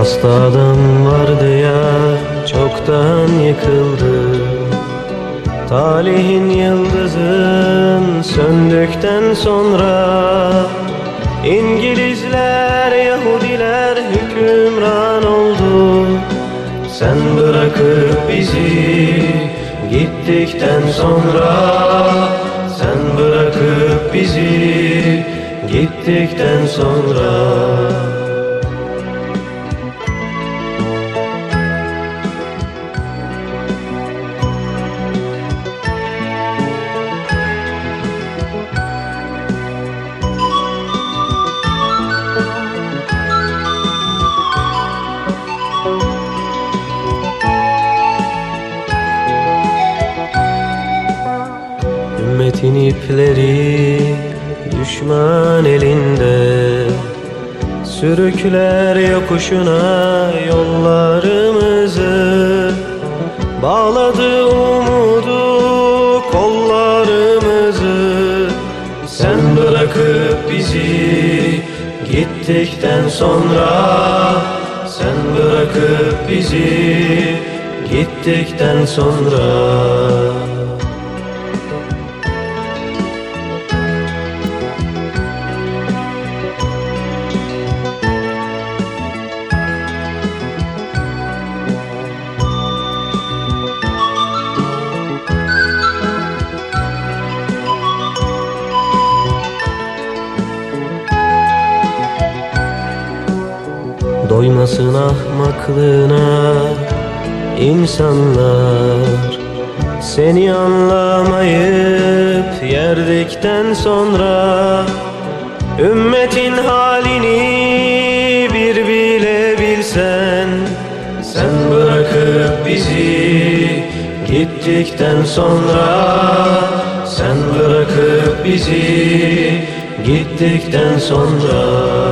Dost adam vardı ya çoktan yıkıldı. Talihin yıldızın söndükten sonra İngilizler, Yahudiler hükümran oldu. Sen bırakıp bizi gittikten sonra Sen bırakıp bizi gittikten sonra Ümmetin ipleri düşman elinde. Sürükler yokuşuna yollarımızı Bağladı umudu kollarımızı. Sen bırakıp bizi gittikten sonra Sen bırakıp bizi gittikten sonra Doymasın ahmaklığına insanlar. Seni anlamayıp yerdikten sonra Ümmetin halini bir bile bilsen Sen bırakıp bizi gittikten sonra Sen bırakıp bizi gittikten sonra